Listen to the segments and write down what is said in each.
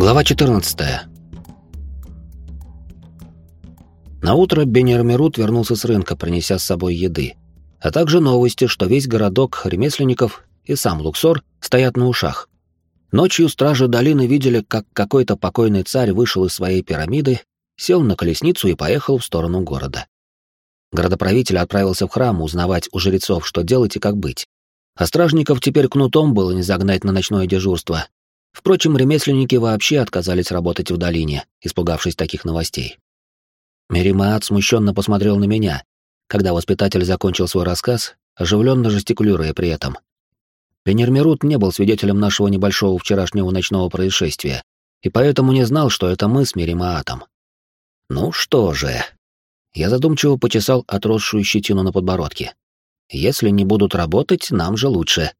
Глава 14. На утро Бенермерут вернулся с рынка, принеся с собой еды, а также новости, что весь городок ремесленников и сам Луксор стоят на ушах. Ночью стражи долины видели, как какой-то покойный царь вышел из своей пирамиды, сел на колесницу и поехал в сторону города. Городоправитель отправился в храм узнавать у жрецов, что делать и как быть. А стражников теперь кнутом было не загнать на ночное дежурство, Впрочем, ремесленники вообще отказались работать в долине, испугавшись таких новостей. Меримаат смущенно посмотрел на меня, когда воспитатель закончил свой рассказ, оживленно жестикулируя при этом. Пенермерут не был свидетелем нашего небольшого вчерашнего ночного происшествия, и поэтому не знал, что это мы с Меримаатом. Ну что же. Я задумчиво почесал отросшую щетину на подбородке. Если не будут работать, нам же лучше.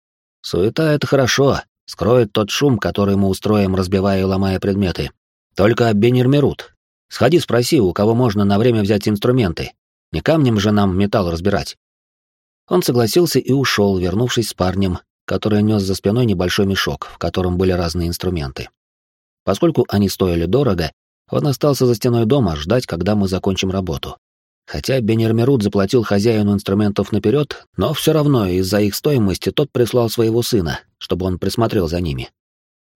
Суета — это хорошо, скроет тот шум, который мы устроим, разбивая и ломая предметы. Только Бенермерут. Сходи спроси, у кого можно на время взять инструменты. Не камнем же нам металл разбирать. Он согласился и ушел, вернувшись с парнем, который нес за спиной небольшой мешок, в котором были разные инструменты. Поскольку они стоили дорого, он остался за стеной дома ждать, когда мы закончим работу. Хотя Бенермерут заплатил хозяину инструментов наперед, но все равно из-за их стоимости тот прислал своего сына, чтобы он присмотрел за ними.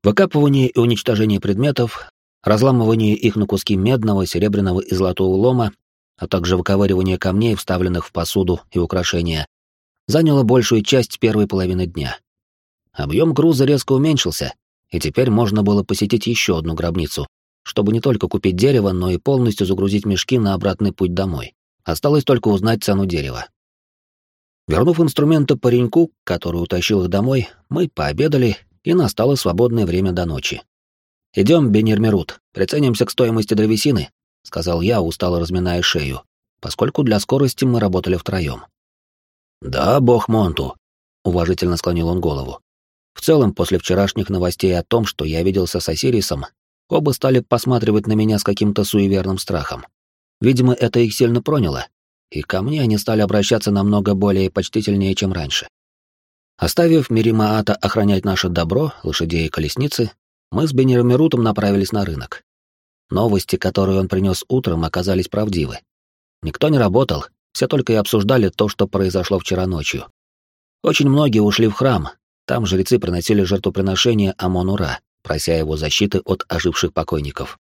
Выкапывание и уничтожение предметов, разламывание их на куски медного, серебряного и золотого лома, а также выковыривание камней, вставленных в посуду и украшения, заняло большую часть первой половины дня. Объем груза резко уменьшился, и теперь можно было посетить еще одну гробницу, чтобы не только купить дерево, но и полностью загрузить мешки на обратный путь домой. Осталось только узнать цену дерева. Вернув инструменты пареньку, который утащил их домой, мы пообедали, и настало свободное время до ночи. «Идем, Бенермерут, приценимся к стоимости древесины», — сказал я, устало разминая шею, поскольку для скорости мы работали втроем. «Да, бог Монту», — уважительно склонил он голову. В целом, после вчерашних новостей о том, что я виделся с Осирисом, оба стали посматривать на меня с каким-то суеверным страхом. Видимо, это их сильно проняло, и ко мне они стали обращаться намного более почтительнее, чем раньше. Оставив Миримаата охранять наше добро, лошадей и колесницы, мы с Бенерамирутом направились на рынок. Новости, которые он принес утром, оказались правдивы. Никто не работал, все только и обсуждали то, что произошло вчера ночью. Очень многие ушли в храм, там жрецы приносили жертвоприношения Амон-Ура, прося его защиты от оживших покойников.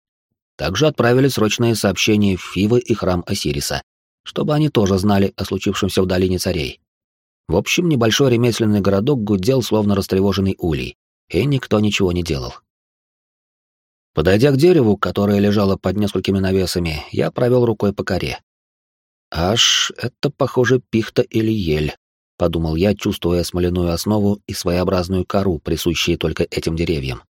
Также отправили срочные сообщения в Фивы и храм Осириса, чтобы они тоже знали о случившемся в долине царей. В общем, небольшой ремесленный городок гудел, словно растревоженный улей, и никто ничего не делал. Подойдя к дереву, которое лежало под несколькими навесами, я провел рукой по коре. «Аж это, похоже, пихта или ель», — подумал я, чувствуя смоляную основу и своеобразную кору, присущие только этим деревьям.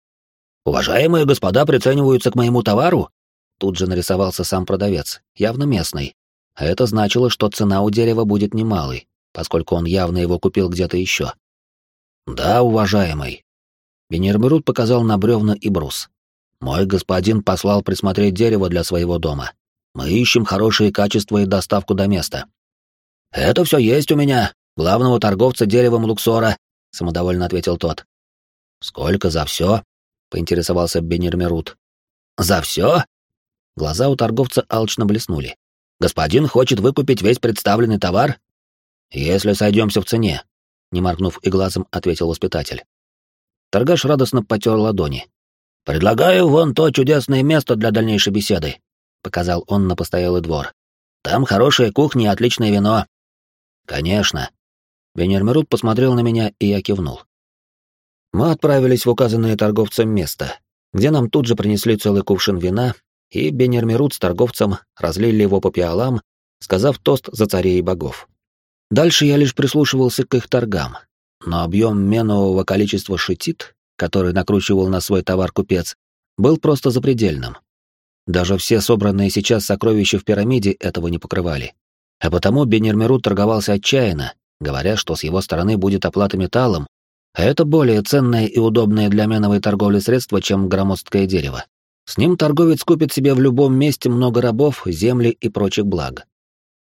«Уважаемые господа прицениваются к моему товару?» Тут же нарисовался сам продавец, явно местный. А это значило, что цена у дерева будет немалой, поскольку он явно его купил где-то еще. «Да, уважаемый». Бенермерут показал на бревна и брус. «Мой господин послал присмотреть дерево для своего дома. Мы ищем хорошие качества и доставку до места». «Это все есть у меня, главного торговца деревом Луксора», — самодовольно ответил тот. «Сколько за все?» — поинтересовался Бенермерут. «За все?» Глаза у торговца алчно блеснули. «Господин хочет выкупить весь представленный товар?» «Если сойдемся в цене», — не моргнув и глазом, ответил воспитатель. Торгаш радостно потер ладони. «Предлагаю вон то чудесное место для дальнейшей беседы», — показал он на постоялый двор. «Там хорошая кухня и отличное вино». «Конечно». Бенермерут посмотрел на меня, и я кивнул. Мы отправились в указанное торговцем место, где нам тут же принесли целый кувшин вина и Бенермерут с торговцем разлили его по пиалам, сказав тост за царей и богов. Дальше я лишь прислушивался к их торгам, но объем менового количества шитит, который накручивал на свой товар купец, был просто запредельным. Даже все собранные сейчас сокровища в пирамиде этого не покрывали. А потому Бенермерут торговался отчаянно, говоря, что с его стороны будет оплата металлом, а это более ценное и удобное для меновой торговли средство, чем громоздкое дерево. С ним торговец купит себе в любом месте много рабов, земли и прочих благ.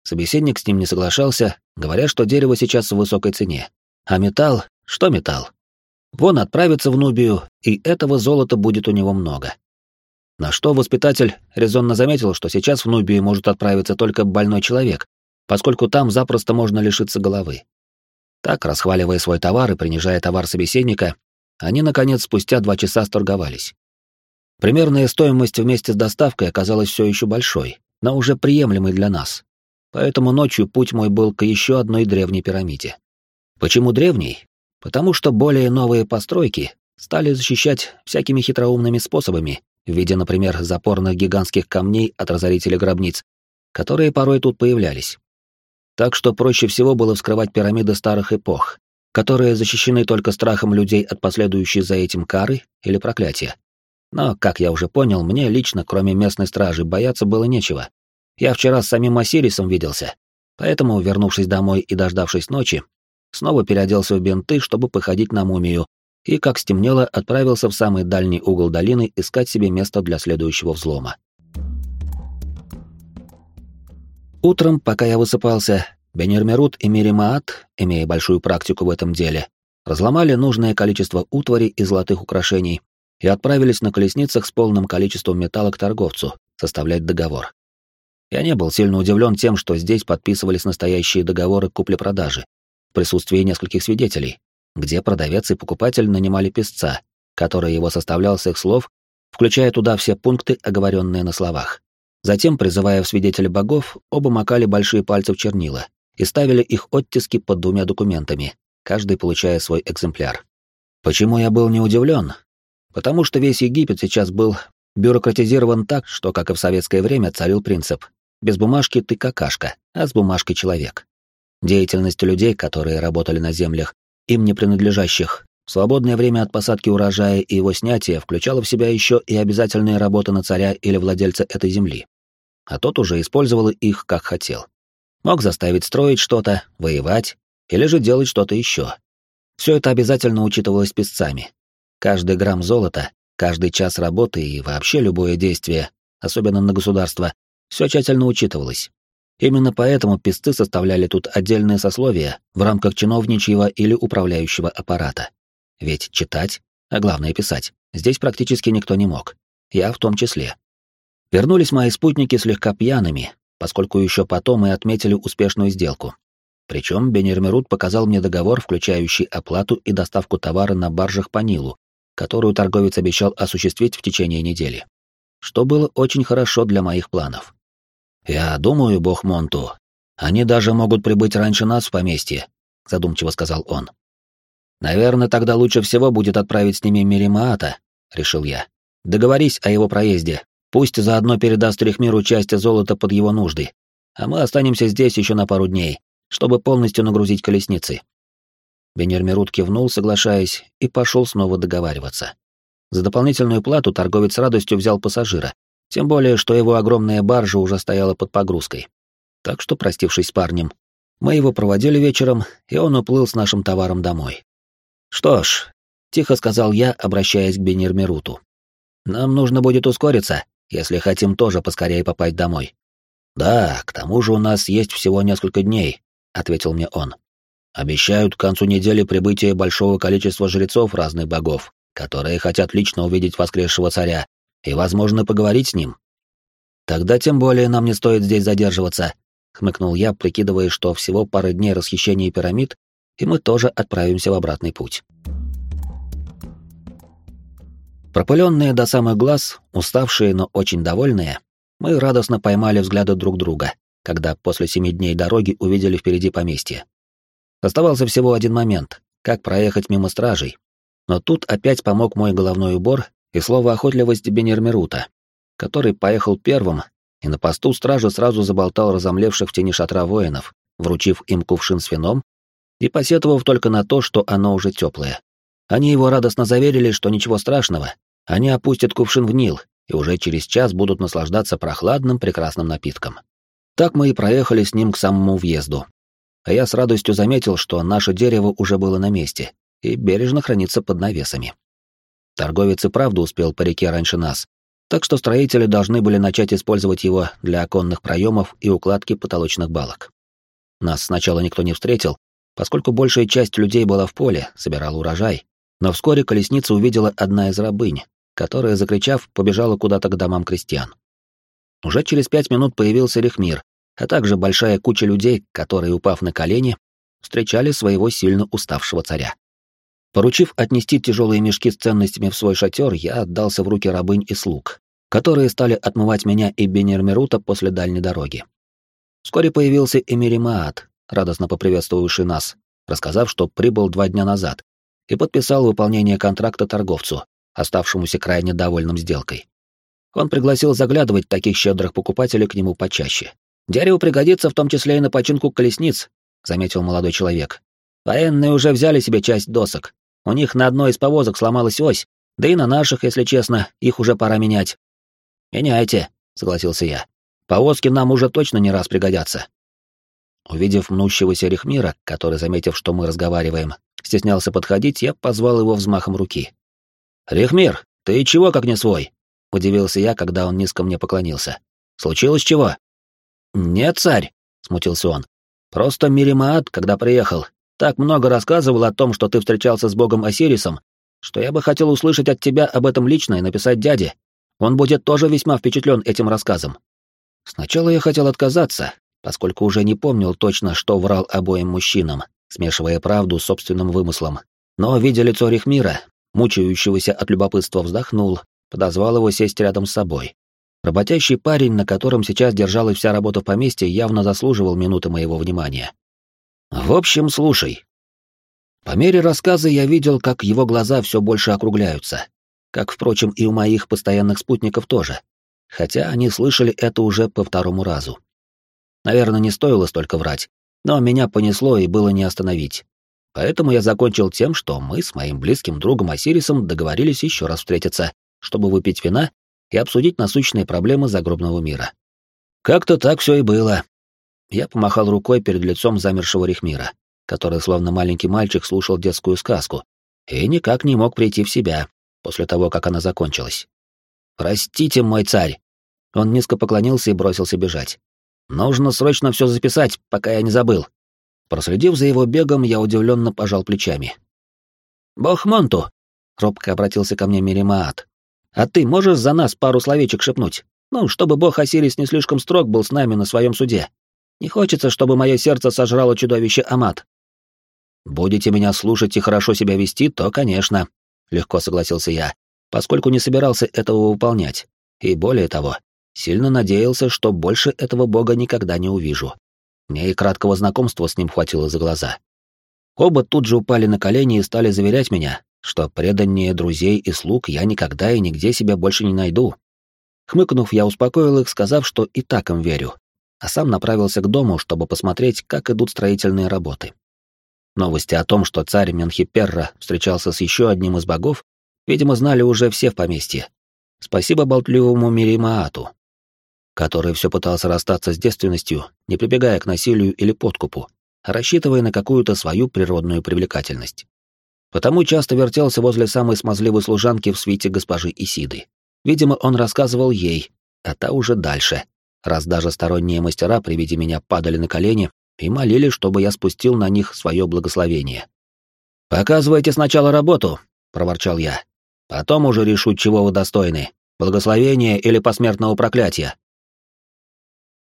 Собеседник с ним не соглашался, говоря, что дерево сейчас в высокой цене. А металл? Что металл? Вон отправится в Нубию, и этого золота будет у него много. На что воспитатель резонно заметил, что сейчас в Нубию может отправиться только больной человек, поскольку там запросто можно лишиться головы. Так, расхваливая свой товар и принижая товар собеседника, они, наконец, спустя два часа сторговались. Примерная стоимость вместе с доставкой оказалась все еще большой, но уже приемлемой для нас. Поэтому ночью путь мой был к еще одной древней пирамиде. Почему древней? Потому что более новые постройки стали защищать всякими хитроумными способами, в виде, например, запорных гигантских камней от разорителей гробниц, которые порой тут появлялись. Так что проще всего было вскрывать пирамиды старых эпох, которые защищены только страхом людей от последующей за этим кары или проклятия. Но, как я уже понял, мне лично, кроме местной стражи, бояться было нечего. Я вчера с самим Осирисом виделся, поэтому, вернувшись домой и дождавшись ночи, снова переоделся в бинты, чтобы походить на мумию, и, как стемнело, отправился в самый дальний угол долины искать себе место для следующего взлома. Утром, пока я высыпался, Бенермерут и Миримаат, имея большую практику в этом деле, разломали нужное количество утвари и золотых украшений и отправились на колесницах с полным количеством металла к торговцу составлять договор. Я не был сильно удивлен тем, что здесь подписывались настоящие договоры купли-продажи в присутствии нескольких свидетелей, где продавец и покупатель нанимали писца, который его составлял с их слов, включая туда все пункты, оговоренные на словах. Затем, призывая в свидетели богов, оба макали большие пальцы в чернила и ставили их оттиски под двумя документами, каждый получая свой экземпляр. Почему я был не удивлен? Потому что весь Египет сейчас был бюрократизирован так, что, как и в советское время, царил принцип «без бумажки ты какашка, а с бумажкой человек». Деятельность людей, которые работали на землях, им не принадлежащих. Свободное время от посадки урожая и его снятия включало в себя еще и обязательные работы на царя или владельца этой земли. А тот уже использовал их как хотел. Мог заставить строить что-то, воевать, или же делать что-то еще. Все это обязательно учитывалось песцами. Каждый грамм золота, каждый час работы и вообще любое действие, особенно на государство, все тщательно учитывалось. Именно поэтому писцы составляли тут отдельное сословие в рамках чиновничьего или управляющего аппарата. Ведь читать, а главное писать, здесь практически никто не мог. Я в том числе. Вернулись мои спутники слегка пьяными, поскольку еще потом мы отметили успешную сделку. Причем Бенермерут показал мне договор, включающий оплату и доставку товара на баржах по Нилу, которую торговец обещал осуществить в течение недели. Что было очень хорошо для моих планов. «Я думаю, бог Монту, они даже могут прибыть раньше нас в поместье», — задумчиво сказал он. «Наверное, тогда лучше всего будет отправить с ними Миримаата», — решил я. «Договорись о его проезде. Пусть заодно передаст Рихмиру часть золота под его нужды. А мы останемся здесь еще на пару дней, чтобы полностью нагрузить колесницы». Бенермерут кивнул, соглашаясь, и пошел снова договариваться. За дополнительную плату торговец с радостью взял пассажира, тем более, что его огромная баржа уже стояла под погрузкой. Так что, простившись с парнем, мы его проводили вечером, и он уплыл с нашим товаром домой. «Что ж», — тихо сказал я, обращаясь к Бенирмеруту, — «нам нужно будет ускориться, если хотим тоже поскорее попасть домой». «Да, к тому же у нас есть всего несколько дней», — ответил мне он. «Обещают к концу недели прибытие большого количества жрецов разных богов, которые хотят лично увидеть воскресшего царя и, возможно, поговорить с ним. Тогда тем более нам не стоит здесь задерживаться, хмыкнул я, прикидывая, что всего пара дней расхищения пирамид, и мы тоже отправимся в обратный путь. Пропыленные до самых глаз, уставшие, но очень довольные, мы радостно поймали взгляды друг друга, когда после семи дней дороги увидели впереди поместье. Оставался всего один момент — как проехать мимо стражей. Но тут опять помог мой головной убор и слово охотливости Бенермерута, который поехал первым и на посту стражи сразу заболтал разомлевших в тени шатра воинов, вручив им кувшин с вином и посетовав только на то, что оно уже теплое. Они его радостно заверили, что ничего страшного, они опустят кувшин в Нил и уже через час будут наслаждаться прохладным прекрасным напитком. Так мы и проехали с ним к самому въезду. А я с радостью заметил, что наше дерево уже было на месте и бережно хранится под навесами. Торговец и правда успел по реке раньше нас, так что строители должны были начать использовать его для оконных проемов и укладки потолочных балок. Нас сначала никто не встретил, поскольку большая часть людей была в поле, собирала урожай, но вскоре колесницу увидела одна из рабынь, которая, закричав, побежала куда-то к домам крестьян. Уже через пять минут появился Рехмир, а также большая куча людей, которые, упав на колени, встречали своего сильно уставшего царя. Поручив отнести тяжелые мешки с ценностями в свой шатер, я отдался в руки рабынь и слуг, которые стали отмывать меня и Бенермерута после дальней дороги. Вскоре появился Эмири Маат, радостно поприветствовавший нас, рассказав, что прибыл два дня назад, и подписал выполнение контракта торговцу, оставшемуся крайне довольным сделкой. Он пригласил заглядывать таких щедрых покупателей к нему почаще. «Дерево пригодится в том числе и на починку колесниц», — заметил молодой человек. «Военные уже взяли себе часть досок. У них на одной из повозок сломалась ось, да и на наших, если честно, их уже пора менять». «Меняйте», — согласился я. «Повозки нам уже точно не раз пригодятся». Увидев мнущегося Рихмира, который, заметив, что мы разговариваем, стеснялся подходить, я позвал его взмахом руки. «Рихмир, ты чего как не свой?» — удивился я, когда он низко мне поклонился. «Случилось чего?» «Нет, царь», — смутился он. «Просто Миримаат, когда приехал, так много рассказывал о том, что ты встречался с богом Осирисом, что я бы хотел услышать от тебя об этом лично и написать дяде. Он будет тоже весьма впечатлен этим рассказом». Сначала я хотел отказаться, поскольку уже не помнил точно, что врал обоим мужчинам, смешивая правду с собственным вымыслом. Но, видя лицо Рихмира, мучающегося от любопытства, вздохнул, подозвал его сесть рядом с собой. Работящий парень, на котором сейчас держалась вся работа в поместье, явно заслуживал минуты моего внимания. В общем, слушай. По мере рассказа я видел, как его глаза все больше округляются, как, впрочем, и у моих постоянных спутников тоже, хотя они слышали это уже по второму разу. Наверное, не стоило столько врать, но меня понесло и было не остановить. Поэтому я закончил тем, что мы с моим близким другом Осирисом договорились еще раз встретиться, чтобы выпить вина и обсудить насущные проблемы загробного мира. Как-то так все и было. Я помахал рукой перед лицом замершего Рихмира, который, словно маленький мальчик, слушал детскую сказку и никак не мог прийти в себя после того, как она закончилась. «Простите, мой царь!» Он низко поклонился и бросился бежать. Нужно срочно все записать, пока я не забыл. Проследив за его бегом, я удивленно пожал плечами. «Бог Монту!» — робко обратился ко мне Миримаат. «А ты можешь за нас пару словечек шепнуть? Ну, чтобы бог Осирис не слишком строг был с нами на своем суде. Не хочется, чтобы мое сердце сожрало чудовище Амат». «Будете меня слушать и хорошо себя вести, то, конечно», — легко согласился я, поскольку не собирался этого выполнять. И более того, Сильно надеялся, что больше этого бога никогда не увижу. Мне и краткого знакомства с ним хватило за глаза. Оба тут же упали на колени и стали заверять меня, что преданнее друзей и слуг я никогда и нигде себя больше не найду. Хмыкнув, я успокоил их, сказав, что и так им верю, а сам направился к дому, чтобы посмотреть, как идут строительные работы. Новости о том, что царь Менхиперра встречался с еще одним из богов, видимо, знали уже все в поместье. Спасибо болтливому Миримаату, который все пытался расстаться с девственностью, не прибегая к насилию или подкупу, а рассчитывая на какую-то свою природную привлекательность. Потому часто вертелся возле самой смазливой служанки в свите госпожи Исиды. Видимо, он рассказывал ей, а та уже дальше, раз даже сторонние мастера при виде меня падали на колени и молили, чтобы я спустил на них свое благословение. «Показывайте сначала работу», — проворчал я. «Потом уже решу, чего вы достойны, благословения или посмертного проклятия».